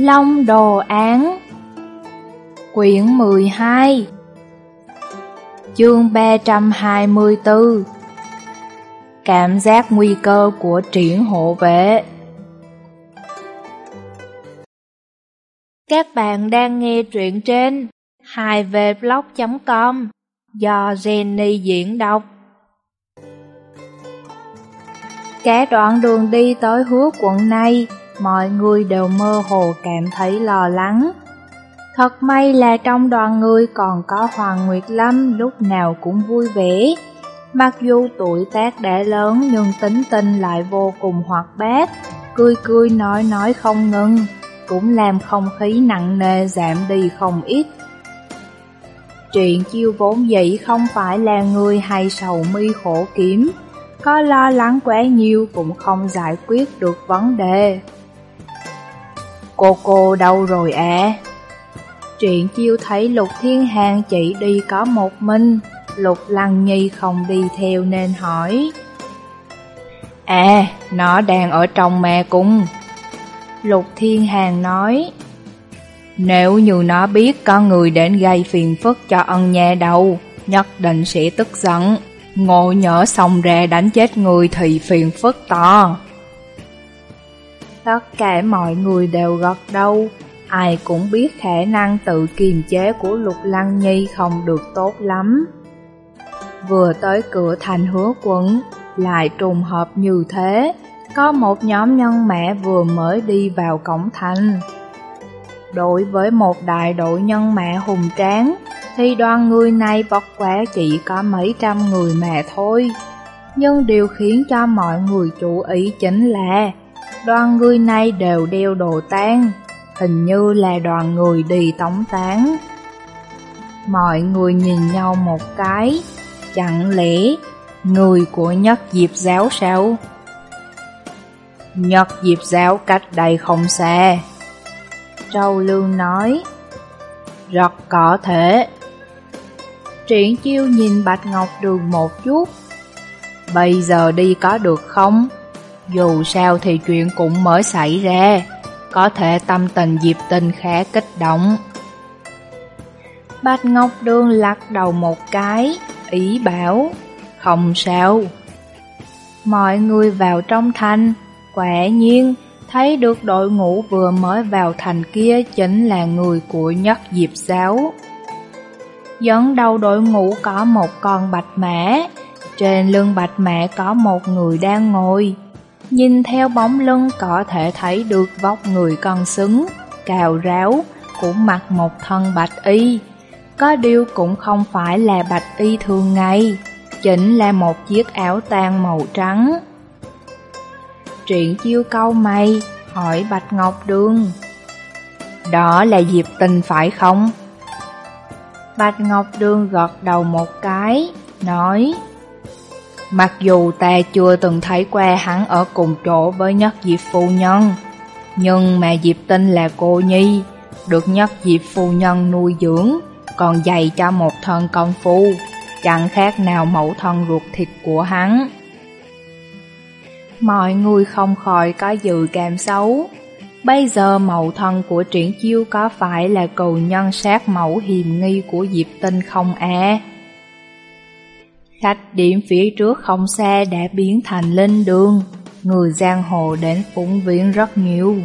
Long Đồ Án. Quyển 12 Chương 324 Cảm giác nguy cơ của triển hộ vệ. Các bạn đang nghe truyện trên 2vblog.com do Jenny diễn đọc. Cả đoạn đường đi tới hứa quận này mọi người đều mơ hồ cảm thấy lo lắng. Thật may là trong đoàn người còn có Hoàng Nguyệt Lâm lúc nào cũng vui vẻ. Mặc dù tuổi tác đã lớn nhưng tính tình lại vô cùng hoạt bát, cười cười nói nói không ngừng, cũng làm không khí nặng nề giảm đi không ít. Chuyện chiêu vốn dĩ không phải là người hay sầu mi khổ kiếm, có lo lắng quá nhiều cũng không giải quyết được vấn đề. Cô cô đâu rồi ạ? À? Truyện chiêu thấy Lục Thiên Hàng chỉ đi có một mình, Lục Lăng Nhi không đi theo nên hỏi. À, nó đang ở trong mẹ cung. Lục Thiên Hàng nói. Nếu như nó biết có người đến gây phiền phức cho ân nhà đầu, nhất định sẽ tức giận. Ngộ nhỡ xong ra đánh chết người thì phiền phức to. Tất cả mọi người đều gật đầu, ai cũng biết khả năng tự kiềm chế của Lục Lăng Nhi không được tốt lắm. Vừa tới cửa thành hứa quận, lại trùng hợp như thế, có một nhóm nhân mẹ vừa mới đi vào cổng thành. Đối với một đại đội nhân mẹ hùng tráng, thì đoàn người này vọt quả chỉ có mấy trăm người mẹ thôi. Nhưng điều khiến cho mọi người chú ý chính là đoàn người này đều đeo đồ tang, hình như là đoàn người đi tống tán. Mọi người nhìn nhau một cái, chẳng lẽ người của nhất diệp giáo sao? Nhất diệp giáo cách đây không xa. Châu Lương nói, rất có thể. Triển chiêu nhìn Bạch Ngọc Đường một chút, bây giờ đi có được không? Dù sao thì chuyện cũng mới xảy ra, có thể tâm tình Diệp Tinh khá kích động. Bạch Ngọc Đường lắc đầu một cái, ý bảo, không sao. Mọi người vào trong thành, quả nhiên thấy được đội ngũ vừa mới vào thành kia chính là người của nhất Diệp Giáo. Dẫn đầu đội ngũ có một con bạch mã, trên lưng bạch mã có một người đang ngồi. Nhìn theo bóng lưng có thể thấy được vóc người cân xứng, cào ráo, cũng mặc một thân bạch y. Có điều cũng không phải là bạch y thường ngày, chính là một chiếc áo tang màu trắng. Truyện chiêu câu mày, hỏi Bạch Ngọc Đường. Đó là Diệp Tình phải không? Bạch Ngọc Đường gật đầu một cái, nói Mặc dù ta chưa từng thấy qua hắn ở cùng chỗ với nhất diệp phu nhân, nhưng mà Diệp Tinh là cô nhi, được nhất diệp phu nhân nuôi dưỡng, còn dạy cho một thân công phu, chẳng khác nào mẫu thân ruột thịt của hắn. Mọi người không khỏi có dự cảm xấu. Bây giờ mẫu thân của triển chiêu có phải là cầu nhân sát mẫu hiềm nghi của Diệp Tinh không à? Khách điểm phía trước không xa đã biến thành linh đường, người giang hồ đến phúng viện rất nhiều.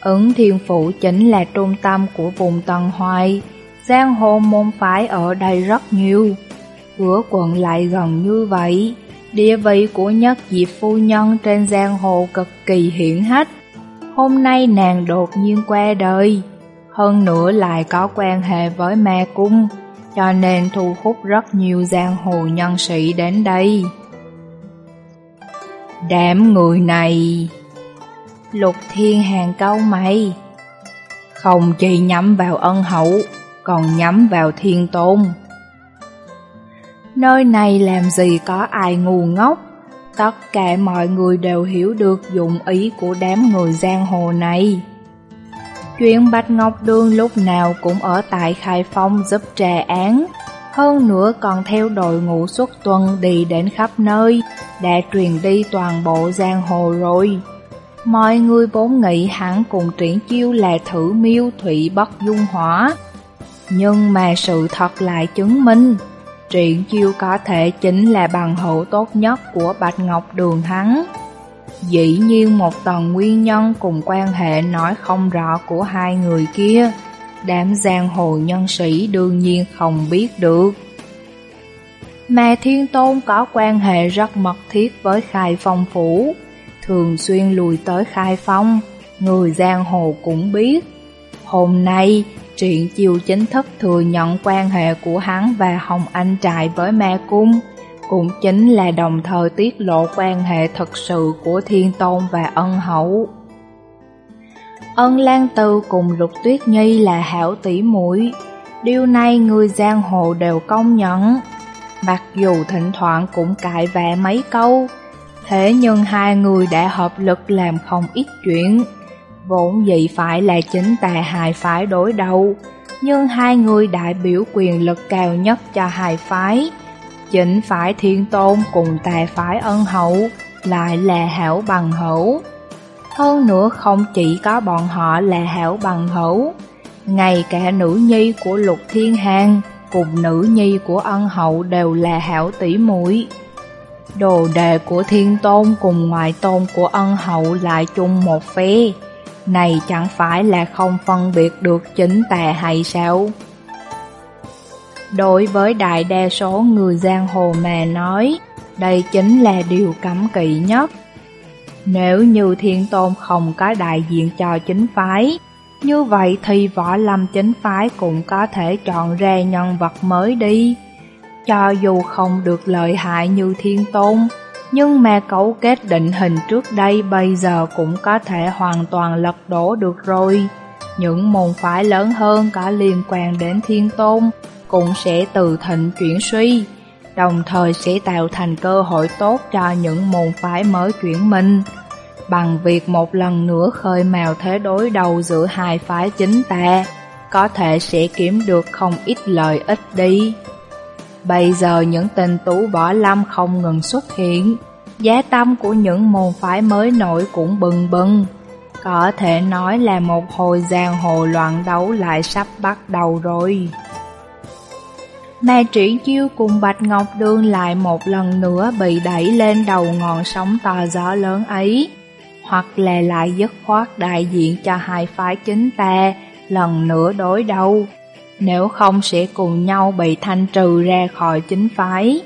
Ứng thiên phủ chính là trung tâm của vùng Tân Hoài, giang hồ môn phái ở đây rất nhiều. cửa quận lại gần như vậy, địa vị của nhất diệp phu nhân trên giang hồ cực kỳ hiển hách. Hôm nay nàng đột nhiên qua đời, hơn nữa lại có quan hệ với ma cung, cho nên thu hút rất nhiều giang hồ nhân sĩ đến đây. Đám người này... Lục thiên hàng câu mày. Không chỉ nhắm vào ân hậu, Còn nhắm vào thiên tôn. Nơi này làm gì có ai ngu ngốc, Tất cả mọi người đều hiểu được dụng ý của đám người giang hồ này. Chuyện Bạch Ngọc Đường lúc nào cũng ở tại Khai Phong giúp trà án, hơn nữa còn theo đội ngũ xuất tuần đi đến khắp nơi, đã truyền đi toàn bộ giang hồ rồi. Mọi người vốn nghĩ hắn cùng triển chiêu là thử miêu thủy bất dung hỏa. Nhưng mà sự thật lại chứng minh, triển chiêu có thể chính là bằng hữu tốt nhất của Bạch Ngọc Đường hắn. Dĩ nhiên một tầng nguyên nhân cùng quan hệ nói không rõ của hai người kia, đám giang hồ nhân sĩ đương nhiên không biết được. Mà Thiên Tôn có quan hệ rất mật thiết với Khai Phong Phủ, thường xuyên lùi tới Khai Phong, người giang hồ cũng biết. Hôm nay, Triện Chiều chính thức thừa nhận quan hệ của hắn và Hồng Anh Trại với Ma Cung, cũng chính là đồng thời tiết lộ quan hệ thật sự của Thiên Tôn và Ân Hậu. Ân Lan Tư cùng Lục Tuyết Nhi là hảo tỷ muội, điều này người giang hồ đều công nhận. Mặc dù thỉnh thoảng cũng cãi vã mấy câu, thế nhưng hai người đã hợp lực làm không ít chuyện. Vốn dĩ phải là chính tà hài phái đối đầu, nhưng hai người đại biểu quyền lực cao nhất cho hài phái. Chính phái thiên tôn cùng tà phái ân hậu lại là hảo bằng hữu. Hơn nữa không chỉ có bọn họ là hảo bằng hữu, ngay cả nữ nhi của lục thiên hàng cùng nữ nhi của ân hậu đều là hảo tỷ muội. Đồ đề của thiên tôn cùng ngoại tôn của ân hậu lại chung một phe. Này chẳng phải là không phân biệt được chính tà hay sao? Đối với đại đa số người giang hồ mà nói, đây chính là điều cấm kỵ nhất. Nếu như thiên tôn không có đại diện cho chính phái, như vậy thì võ lâm chính phái cũng có thể chọn ra nhân vật mới đi. Cho dù không được lợi hại như thiên tôn, nhưng mà cấu kết định hình trước đây bây giờ cũng có thể hoàn toàn lật đổ được rồi. Những môn phái lớn hơn có liên quan đến thiên tôn cũng sẽ từ thịnh chuyển suy, đồng thời sẽ tạo thành cơ hội tốt cho những môn phái mới chuyển mình bằng việc một lần nữa khơi mào thế đối đầu giữa hai phái chính ta, có thể sẽ kiếm được không ít lợi ích đi. Bây giờ những tình tú võ lâm không ngừng xuất hiện, giá tâm của những môn phái mới nổi cũng bừng bừng. Có thể nói là một hồi giang hồ loạn đấu lại sắp bắt đầu rồi. Mà triển chiêu cùng Bạch Ngọc Đương lại một lần nữa bị đẩy lên đầu ngọn sóng to gió lớn ấy hoặc là lại dứt khoát đại diện cho hai phái chính ta lần nữa đối đầu, nếu không sẽ cùng nhau bị thanh trừ ra khỏi chính phái.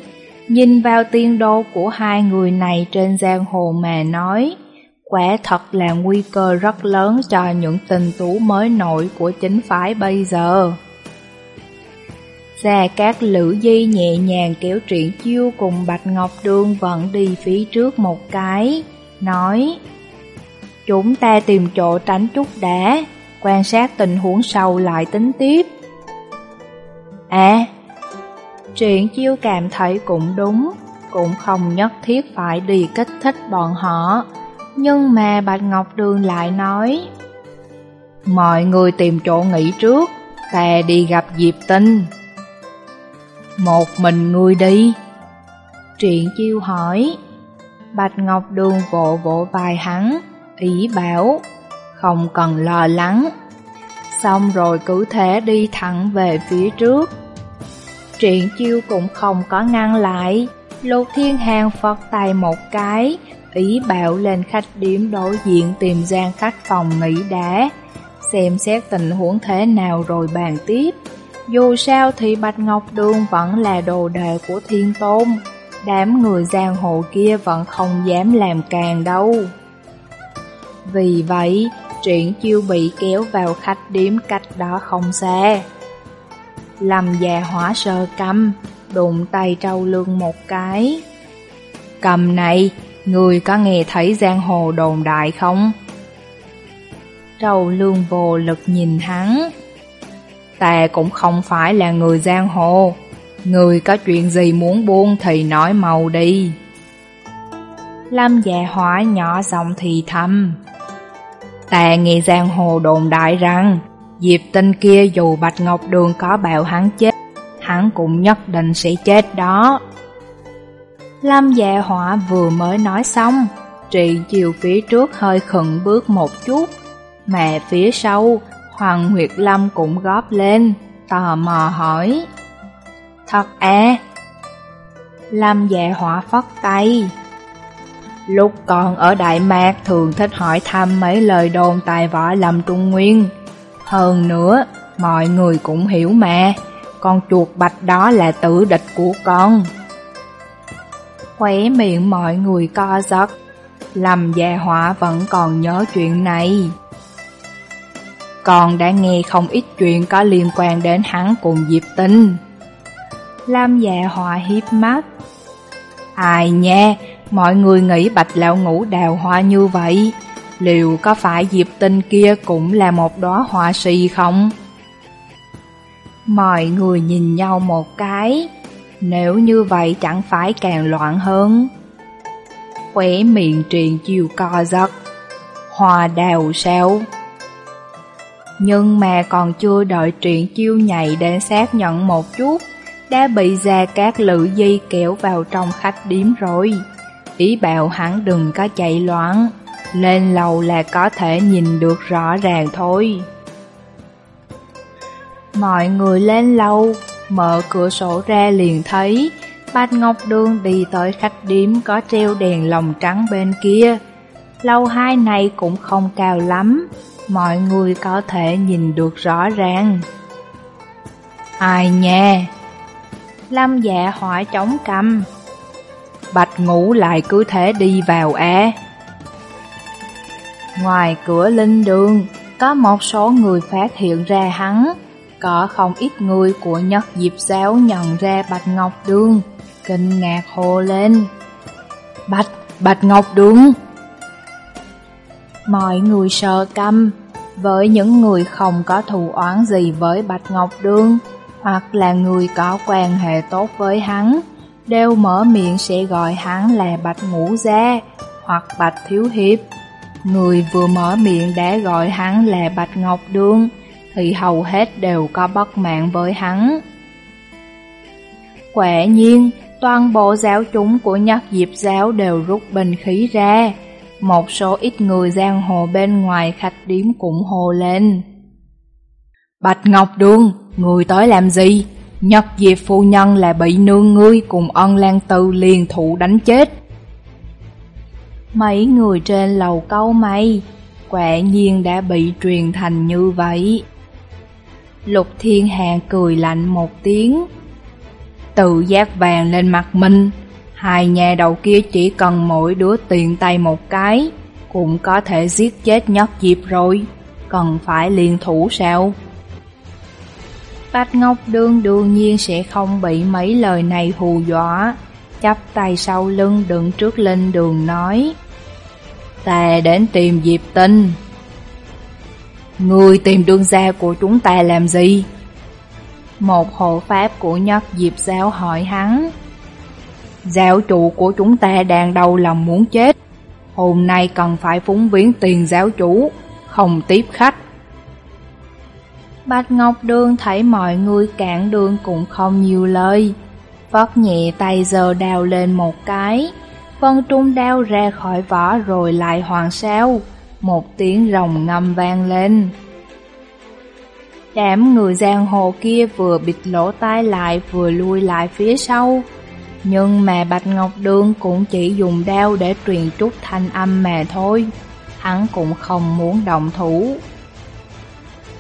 Nhìn vào tiên đô của hai người này trên giang hồ mà nói, quả thật là nguy cơ rất lớn cho những tình tú mới nổi của chính phái bây giờ. Xe Cát Lữ Di nhẹ nhàng kéo truyện chiêu cùng Bạch Ngọc Đương vẫn đi phía trước một cái, nói Chúng ta tìm chỗ tránh chút đã, quan sát tình huống sau lại tính tiếp. À, truyện chiêu cảm thấy cũng đúng, cũng không nhất thiết phải đi kích thích bọn họ. Nhưng mà Bạch Ngọc Đường lại nói, Mọi người tìm chỗ nghỉ trước, ta đi gặp Diệp Tinh. Một mình ngươi đi. Triện chiêu hỏi, Bạch Ngọc Đường vỗ vỗ vai hắn, ý bảo, không cần lo lắng. Xong rồi cứ thế đi thẳng về phía trước. Triện chiêu cũng không có ngăn lại, lục thiên hàng phật tay một cái, ý bảo lên khách điểm đối diện tìm gian khách phòng nghỉ đá, xem xét tình huống thế nào rồi bàn tiếp. Dù sao thì Bạch Ngọc Đường vẫn là đồ đề của thiên tôn, đám người giang hồ kia vẫn không dám làm càng đâu. Vì vậy, triển chiêu bị kéo vào khách điếm cách đó không xa. Lâm già hỏa sơ cầm, đụng tay trâu lương một cái. Cầm này, người có nghe thấy giang hồ đồn đại không? Trâu lương vô lực nhìn hắn. Ta cũng không phải là người giang hồ, người có chuyện gì muốn buông thì nói màu đi. Lâm dạ hỏa nhỏ giọng thì thầm. Ta nghe giang hồ đồn đại rằng Diệp tinh kia dù Bạch Ngọc Đường có bạo hắn chết Hắn cũng nhất định sẽ chết đó Lâm dạ họa vừa mới nói xong trị chiều phía trước hơi khựng bước một chút, mà phía sau, Hoàng Nguyệt Lâm cũng góp lên, tò mò hỏi. Thật à? Lâm dạ hỏa phất tay. Lúc còn ở Đại Mạc thường thích hỏi thăm mấy lời đồn tài võ lâm Trung Nguyên. Hơn nữa, mọi người cũng hiểu mà, con chuột bạch đó là tử địch của con. Khóe miệng mọi người co giật, Lâm dạ hỏa vẫn còn nhớ chuyện này. Còn đã nghe không ít chuyện có liên quan đến hắn cùng Diệp Tinh. Lam dạ họa hiếp mắt. Ai nha, mọi người nghĩ bạch lão ngũ đào hoa như vậy, liệu có phải Diệp Tinh kia cũng là một đóa hoa si không? Mọi người nhìn nhau một cái, nếu như vậy chẳng phải càng loạn hơn. Khỏe miệng truyền chiều co giật, hoa đào sao? Nhưng mà còn chưa đợi truyện chiêu nhảy đến xác nhận một chút, đã bị ra các Lự Di kéo vào trong khách điếm rồi. Ý bảo hắn đừng có chạy loạn, lên lầu là có thể nhìn được rõ ràng thôi. Mọi người lên lầu, mở cửa sổ ra liền thấy Bạch Ngọc Đường đi tới khách điếm có treo đèn lồng trắng bên kia. lâu hai này cũng không cao lắm, mọi người có thể nhìn được rõ ràng. Ai nha? Lâm dạ hỏi chống cầm. Bạch ngủ lại cứ thế đi vào á. Ngoài cửa linh đường, có một số người phát hiện ra hắn. Có không ít người của nhất diệp giáo nhận ra Bạch Ngọc Đường, kinh ngạc hô lên. Bạch, Bạch Ngọc Đường! Mọi người sợ căm, với những người không có thù oán gì với Bạch Ngọc Đương, hoặc là người có quan hệ tốt với hắn, đều mở miệng sẽ gọi hắn là Bạch Ngũ Gia hoặc Bạch Thiếu Hiệp. Người vừa mở miệng đã gọi hắn là Bạch Ngọc Đương, thì hầu hết đều có bất mạng với hắn. Quả nhiên, toàn bộ giáo chúng của nhất diệp giáo đều rút bình khí ra, một số ít người giang hồ bên ngoài khách điếm cũng hồ lên. Bạch Ngọc Đường, người tới làm gì? Nhật Diệp phu nhân là bị nương ngươi cùng ân lan tư liền thụ đánh chết. Mấy người trên lầu câu mây, quả nhiên đã bị truyền thành như vậy. Lục Thiên Hàng cười lạnh một tiếng, tự giác vàng lên mặt mình, Hai nhà đầu kia chỉ cần mỗi đứa tiền tay một cái, cũng có thể giết chết nhất dịp rồi, cần phải liên thủ sao? Bạch Ngọc Đương đương nhiên sẽ không bị mấy lời này hù dọa, chắp tay sau lưng đứng trước lên đường nói. Ta đến tìm Diệp Tinh. Người tìm đương gia của chúng ta làm gì? Một hộ pháp của nhất Diệp Giáo hỏi hắn. Giáo chủ của chúng ta đang đau lòng muốn chết. Hôm nay cần phải phúng viếng tiền giáo chủ, không tiếp khách. Bạch Ngọc Đường thấy mọi người cản đường cũng không nhiều lời. Vất nhẹ tay giờ đào lên một cái, vân trung đao ra khỏi vỏ rồi lại hoàng sao, một tiếng rồng ngâm vang lên. Đám người giang hồ kia vừa bịt lỗ tai lại vừa lui lại phía sau, nhưng mà Bạch Ngọc Đường cũng chỉ dùng đao để truyền chút thanh âm mà thôi. Hắn cũng không muốn động thủ.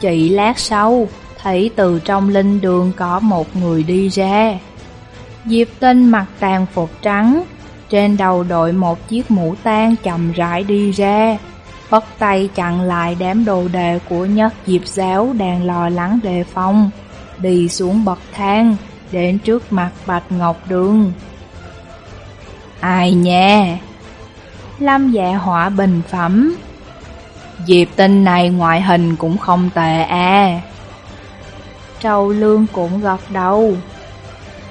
Chỉ lát sau, thấy từ trong linh đường có một người đi ra. Diệp Tinh mặc tàn phục trắng, trên đầu đội một chiếc mũ tan chậm rãi đi ra, bắt tay chặn lại đám đồ đề của nhất Diệp Giáo đang lo lắng đề phòng, đi xuống bậc thang, đến trước mặt Bạch Ngọc Đường. Ai nha? Lâm dạ họa bình phẩm. Diệp tinh này ngoại hình cũng không tệ à. Trâu lương cũng gật đầu.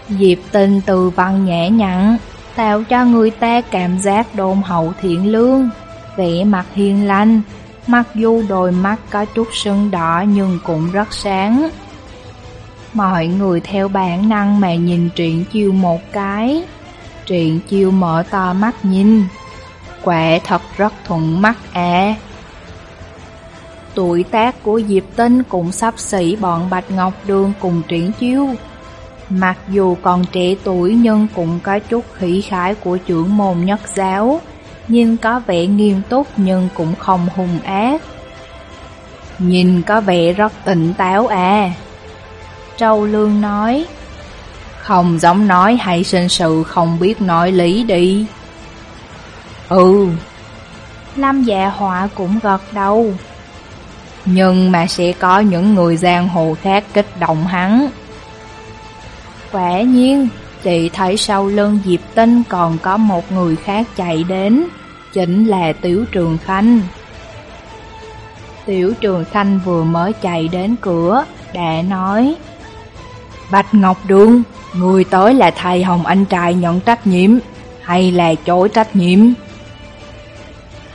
Diệp tinh từ văn nhẹ nhặn, Tạo cho người ta cảm giác đôn hậu thiện lương. Vẻ mặt hiền lành, Mặc dù đôi mắt có chút sưng đỏ nhưng cũng rất sáng. Mọi người theo bản năng mà nhìn truyện chiêu một cái Truyện chiêu mở to mắt nhìn Quả thật rất thuận mắt à. Tuổi tác của Diệp Tinh cũng sắp xỉ bọn Bạch Ngọc Đường cùng truyện chiêu. Mặc dù còn trẻ tuổi nhưng cũng có chút khỉ khái của trưởng môn nhất giáo, nhưng có vẻ nghiêm túc nhưng cũng không hung ác. Nhìn có vẻ rất tỉnh táo à. Châu Lương nói, không giống nói hay sinh sự không biết nói lý đi. Ừ. Lâm dạ họa cũng gật đầu. Nhưng mà sẽ có những người giang hồ khác kích động hắn. Quả nhiên, chị thấy sau lưng Diệp Tinh còn có một người khác chạy đến, chính là Tiểu Trường Khanh. Tiểu Trường Khanh vừa mới chạy đến cửa, đã nói Bạch Ngọc Đường, người tới là thầy Hồng Anh Trai nhận trách nhiệm, hay là chối trách nhiệm?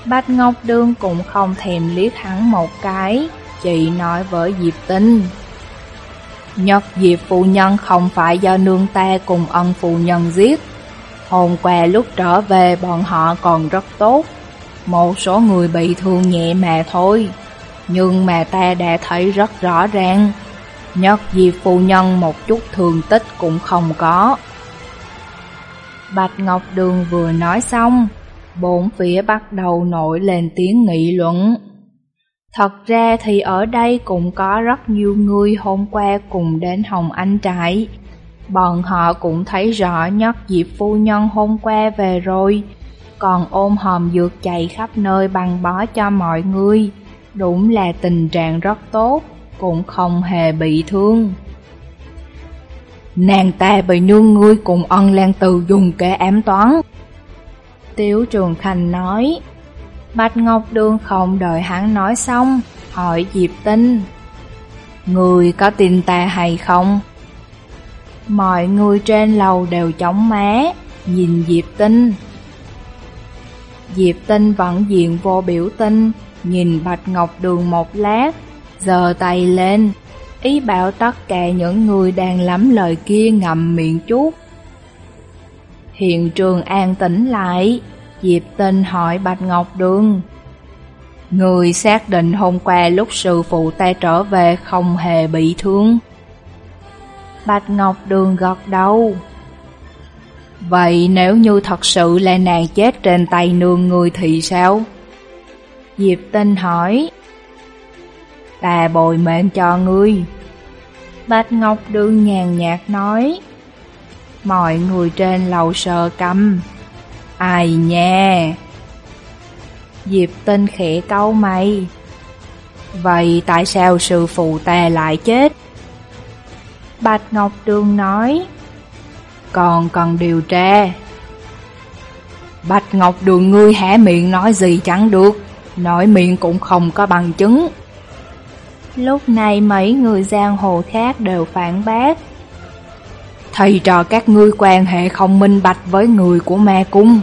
Bạch Ngọc Đường cũng không thèm liếc hắn một cái, chị nói với Diệp Tinh. Nhật Diệp phụ nhân không phải do nương ta cùng ân phụ nhân giết. Hôm qua lúc trở về bọn họ còn rất tốt, một số người bị thương nhẹ mà thôi. Nhưng mà ta đã thấy rất rõ ràng, Nhất Diệp phụ nhân một chút thương tích cũng không có. Bạch Ngọc Đường vừa nói xong, bốn phía bắt đầu nổi lên tiếng nghị luận. Thật ra thì ở đây cũng có rất nhiều người hôm qua cùng đến Hồng Anh trại. Bọn họ cũng thấy rõ nhất dịp phu nhân hôm qua về rồi, còn ôm hòm dược chạy khắp nơi bằng bó cho mọi người. Đúng là tình trạng rất tốt, cũng không hề bị thương. Nàng ta bị nương ngươi cùng ân lan từ dùng kẻ ám toán. Tiếu Trường Khanh nói, Bạch Ngọc Đường không đợi hắn nói xong, hỏi Diệp Tinh. Người có tin ta hay không? Mọi người trên lầu đều chóng má, nhìn Diệp Tinh. Diệp Tinh vẫn diện vô biểu tinh, nhìn Bạch Ngọc Đường một lát, giơ tay lên, ý bảo tất cả những người đang lắm lời kia ngậm miệng chút. Hiện trường an tĩnh lại, Diệp Tinh hỏi Bạch Ngọc Đường. Người xác định hôm qua lúc sư phụ ta trở về không hề bị thương. Bạch Ngọc Đường gật đầu. Vậy nếu như thật sự là nàng chết trên tay nương người thì sao? Diệp Tinh hỏi. Ta bồi mệnh cho ngươi. Bạch Ngọc Đường nhàn nhạt nói. Mọi người trên lầu sờ cầm Ai nha? Diệp tinh khẽ câu mày. Vậy tại sao sư phụ ta lại chết? Bạch Ngọc Đường nói. Còn cần điều tra. Bạch Ngọc Đường ngươi hẻ miệng nói gì chẳng được, nói miệng cũng không có bằng chứng. Lúc này mấy người giang hồ khác đều phản bác. Thầy trò các ngươi quan hệ không minh bạch với người của ma cung.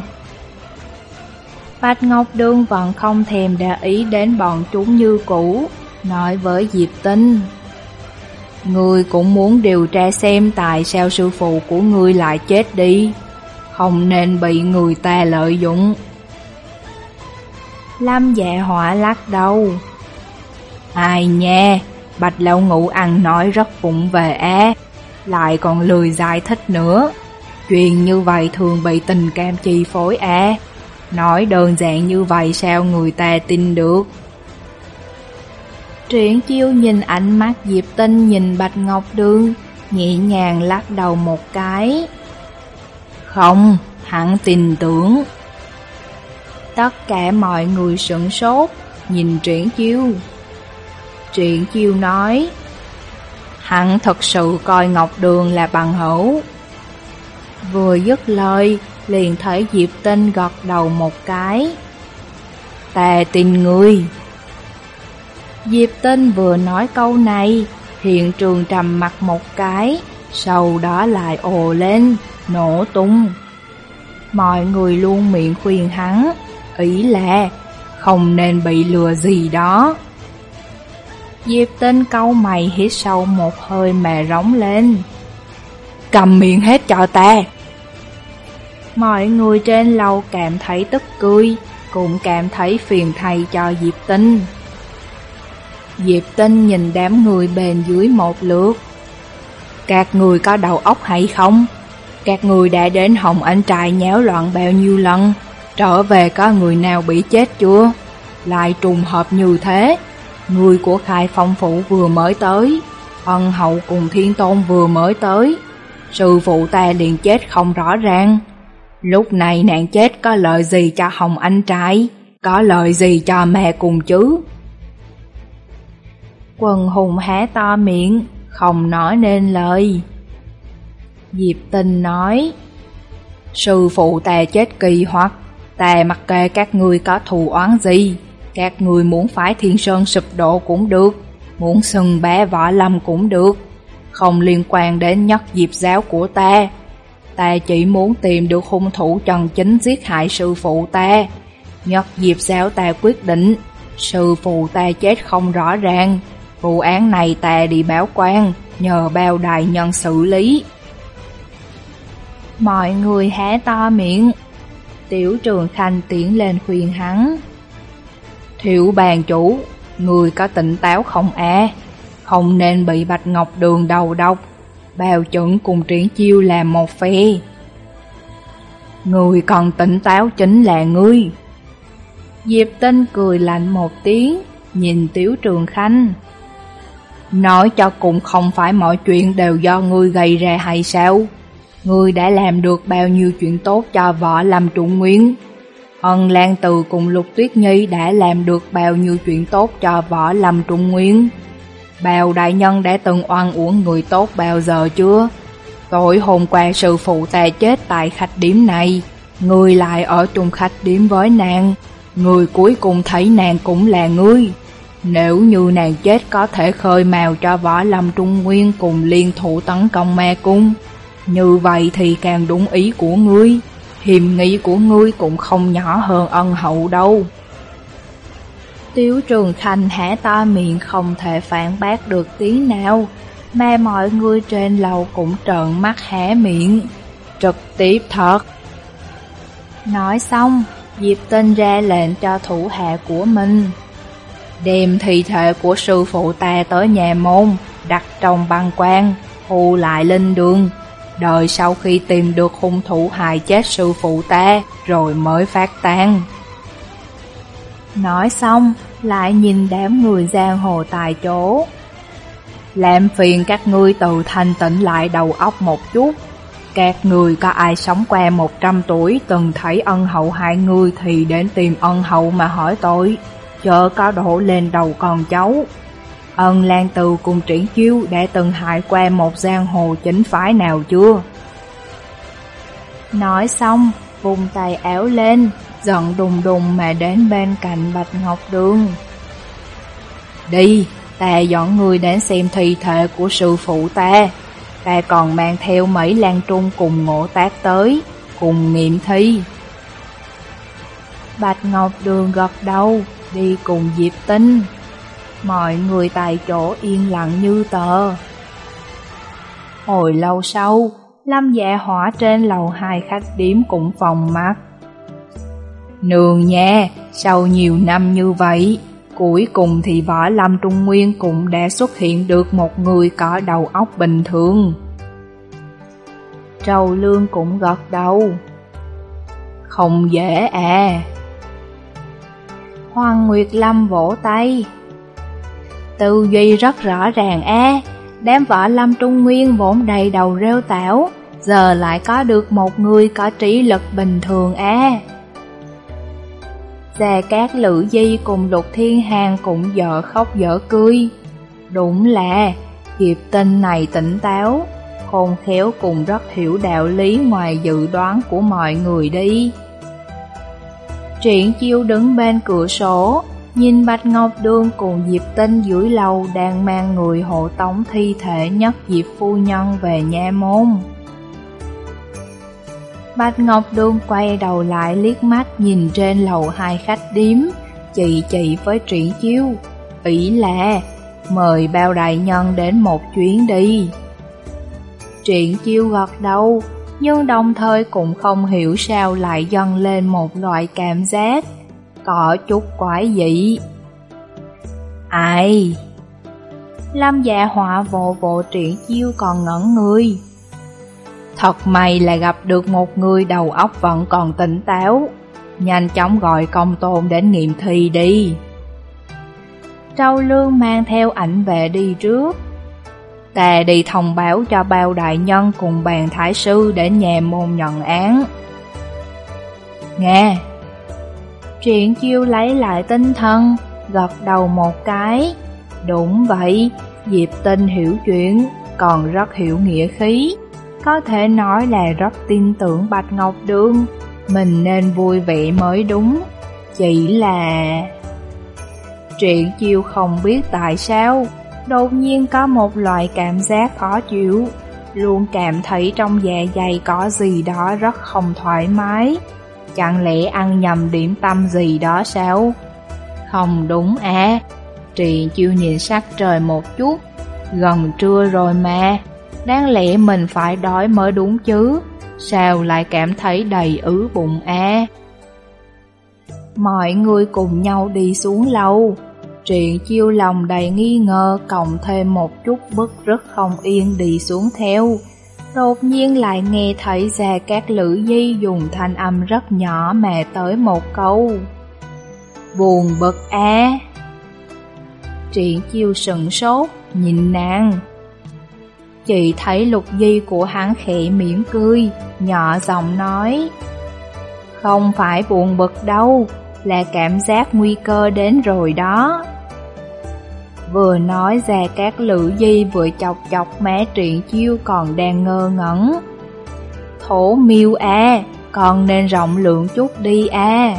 Bạch Ngọc Đương vẫn không thèm để ý đến bọn chúng như cũ, nói với Diệp Tinh. Ngươi cũng muốn điều tra xem tại sao sư phụ của ngươi lại chết đi, không nên bị người ta lợi dụng. Lâm dạ họa lắc đầu. Ai nha, Bạch Lão ngũ ăn nói rất phụng về á, lại còn lười giải thích nữa. Chuyện như vậy thường bị tình cam chi phối á. Nói đơn giản như vậy sao người ta tin được? Triển chiêu nhìn ánh mắt Diệp Tinh nhìn Bạch Ngọc Đường, nhẹ nhàng lắc đầu một cái. Không, hắn tin tưởng. Tất cả mọi người sửng sốt, nhìn triển chiêu truyện chiêu nói, hắn thật sự coi Ngọc Đường là bằng hữu. Vừa dứt lời, liền thấy Diệp Tinh gật đầu một cái. Ta tin ngươi. Diệp Tinh vừa nói câu này, hiện trường trầm mặt một cái, sau đó lại ồ lên, nổ tung. Mọi người luôn miệng khuyên hắn, ý là không nên bị lừa gì đó. Diệp Tinh câu mày hít sâu một hơi mà rống lên. Cầm miệng hết cho ta. Mọi người trên lầu cảm thấy tức cười, cũng cảm thấy phiền thầy cho Diệp Tinh. Diệp Tinh nhìn đám người bền dưới một lượt. Các người có đầu óc hay không? Các người đã đến Hồng Anh Trại nháo loạn bao nhiêu lần? Trở về có người nào bị chết chưa? Lại trùng hợp như thế. Người của Khai Phong Phụ vừa mới tới. Ân Hậu cùng Thiên Tôn vừa mới tới. Sư phụ ta liền chết không rõ ràng. Lúc này nạn chết có lợi gì cho Hồng Anh trai, có lợi gì cho mẹ cùng chứ? Quần hùng há to miệng, không nói nên lời. Diệp Tinh nói, Sư phụ ta chết kỳ hoặc, ta mặc kệ các ngươi có thù oán gì, các người muốn phái thiên sơn sụp đổ cũng được, muốn sừng bé võ lâm cũng được, không liên quan đến nhất diệp giáo của ta. Ta chỉ muốn tìm được hung thủ trần chính giết hại sư phụ ta. Nhất diệp giáo ta quyết định, sư phụ ta chết không rõ ràng. Vụ án này ta đi báo quan, nhờ bao đại nhân xử lý. Mọi người hé to miệng. Tiểu trường khanh tiến lên khuyên hắn. Thiệu bàn chủ, người có tỉnh táo không à? Không nên bị Bạch Ngọc Đường đầu độc, bao chuẩn cùng triển chiêu làm một phe. Người còn tỉnh táo chính là ngươi. Diệp Tinh cười lạnh một tiếng, nhìn Tiếu Trường Khanh. Nói cho cùng không phải mọi chuyện đều do ngươi gây ra hay sao? Ngươi đã làm được bao nhiêu chuyện tốt cho võ làm trụ nguyên? Ân Lan Từ cùng Lục Tuyết Nhi đã làm được bao nhiêu chuyện tốt cho võ lâm trung nguyên? Bào đại nhân đã từng oan uổng người tốt bao giờ chưa? Tối hôm qua sư phụ ta chết tại khách điểm này, người lại ở chung khách điểm với nàng, người cuối cùng thấy nàng cũng là ngươi. Nếu như nàng chết có thể khơi mào cho võ lâm trung nguyên cùng liên thủ tấn công ma cung, như vậy thì càng đúng ý của ngươi, hiềm nghi của ngươi cũng không nhỏ hơn ân hậu đâu. Tiếu Trường Khanh hẻ to miệng không thể phản bác được tiếng nào, mà mọi người trên lầu cũng trợn mắt hé miệng. Trực tiếp thật. Nói xong, Diệp Tinh ra lệnh cho thủ hạ của mình. Đem thi thể của sư phụ ta tới nhà môn, đặt trong băng quan, thu lại lên đường. Đợi sau khi tìm được hung thủ hại chết sư phụ ta, rồi mới phát tan. Nói xong, lại nhìn đám người giang hồ tại chỗ. Làm phiền các ngươi từ thanh tĩnh lại đầu óc một chút. Các người có ai sống qua 100 tuổi từng thấy ân hậu hại người thì đến tìm ân hậu mà hỏi tội, chợ có đổ lên đầu con cháu. Ân Lan Từ cùng triển chiêu đã từng hại qua một giang hồ chính phái nào chưa? Nói xong, vùng tay áo lên, giận đùng đùng mà đến bên cạnh Bạch Ngọc Đường. Đi, ta dọn người đến xem thi thể của sư phụ ta. Ta còn mang theo mấy lan trung cùng ngộ tác tới, cùng nghiệm thi. Bạch Ngọc Đường gật đầu, đi cùng Diệp Tinh. Mọi người tại chỗ yên lặng như tờ. Hồi lâu sau, Lâm dạ hỏa trên lầu hai khách điếm cũng phòng mắt. Nương nha, sau nhiều năm như vậy, cuối cùng thì võ lâm trung nguyên cũng đã xuất hiện được một người có đầu óc bình thường. Trầu Lương cũng gật đầu. Không dễ à. Hoàng Nguyệt Lâm vỗ tay. Tư duy rất rõ ràng a, đám võ lâm trung nguyên vốn đầy đầu rêu tảo, giờ lại có được một người có trí lực bình thường a. Gia Cát Lữ Di cùng Lục Thiên Hàng cũng dở khóc dở cười. Đúng là, Diệp tinh này tỉnh táo, khôn khéo cùng rất hiểu đạo lý ngoài dự đoán của mọi người đi. Triển chiêu đứng bên cửa sổ, nhìn Bạch Ngọc Đương cùng Diệp Tinh dưới lầu đang mang người hộ tống thi thể nhất Diệp Phu Nhân về nhà môn. Bạch Ngọc đương quay đầu lại liếc mắt nhìn trên lầu hai khách điếm, chị chị với triển chiêu. Ý là, mời bao đại nhân đến một chuyến đi. Triển chiêu gật đầu, nhưng đồng thời cũng không hiểu sao lại dâng lên một loại cảm giác có chút quái dị. Ai? Lâm dạ họa vồ vồ triển chiêu còn ngẩn người. Thật may là gặp được một người đầu óc vẫn còn tỉnh táo. Nhanh chóng gọi công tôn đến nghiệm thi đi. Trâu Lương mang theo ảnh vệ đi trước. tề đi thông báo cho bao đại nhân cùng bàn thái sư để nhà môn nhận án. Nghe! Triển chiêu lấy lại tinh thần, gật đầu một cái. Đúng vậy, Diệp Tinh hiểu chuyện, còn rất hiểu nghĩa khí. Có thể nói là rất tin tưởng Bạch Ngọc đương mình nên vui vẻ mới đúng. Chỉ là... Triển chiêu không biết tại sao, đột nhiên có một loại cảm giác khó chịu, luôn cảm thấy trong dạ dày có gì đó rất không thoải mái. Chẳng lẽ ăn nhầm điểm tâm gì đó sao? Không đúng à, Trì chiêu nhìn sắc trời một chút, gần trưa rồi mà, đáng lẽ mình phải đói mới đúng chứ, sao lại cảm thấy đầy ứ bụng à? Mọi người cùng nhau đi xuống lầu, Triện chiêu lòng đầy nghi ngờ cộng thêm một chút bức rất không yên đi xuống theo. Đột nhiên lại nghe thấy ra các lữ di dùng thanh âm rất nhỏ mà tới một câu. Buồn bực e. á. Triển chiêu sừng sốt, nhìn nàng. Chị thấy lục di của hắn khẽ mỉm cười, nhỏ giọng nói. Không phải buồn bực đâu, là cảm giác nguy cơ đến rồi đó. Vừa nói ra các lữ di vừa chọc chọc má truyện chiêu còn đang ngơ ngẩn. Thổ miêu a, à, còn nên rộng lượng chút đi a. À.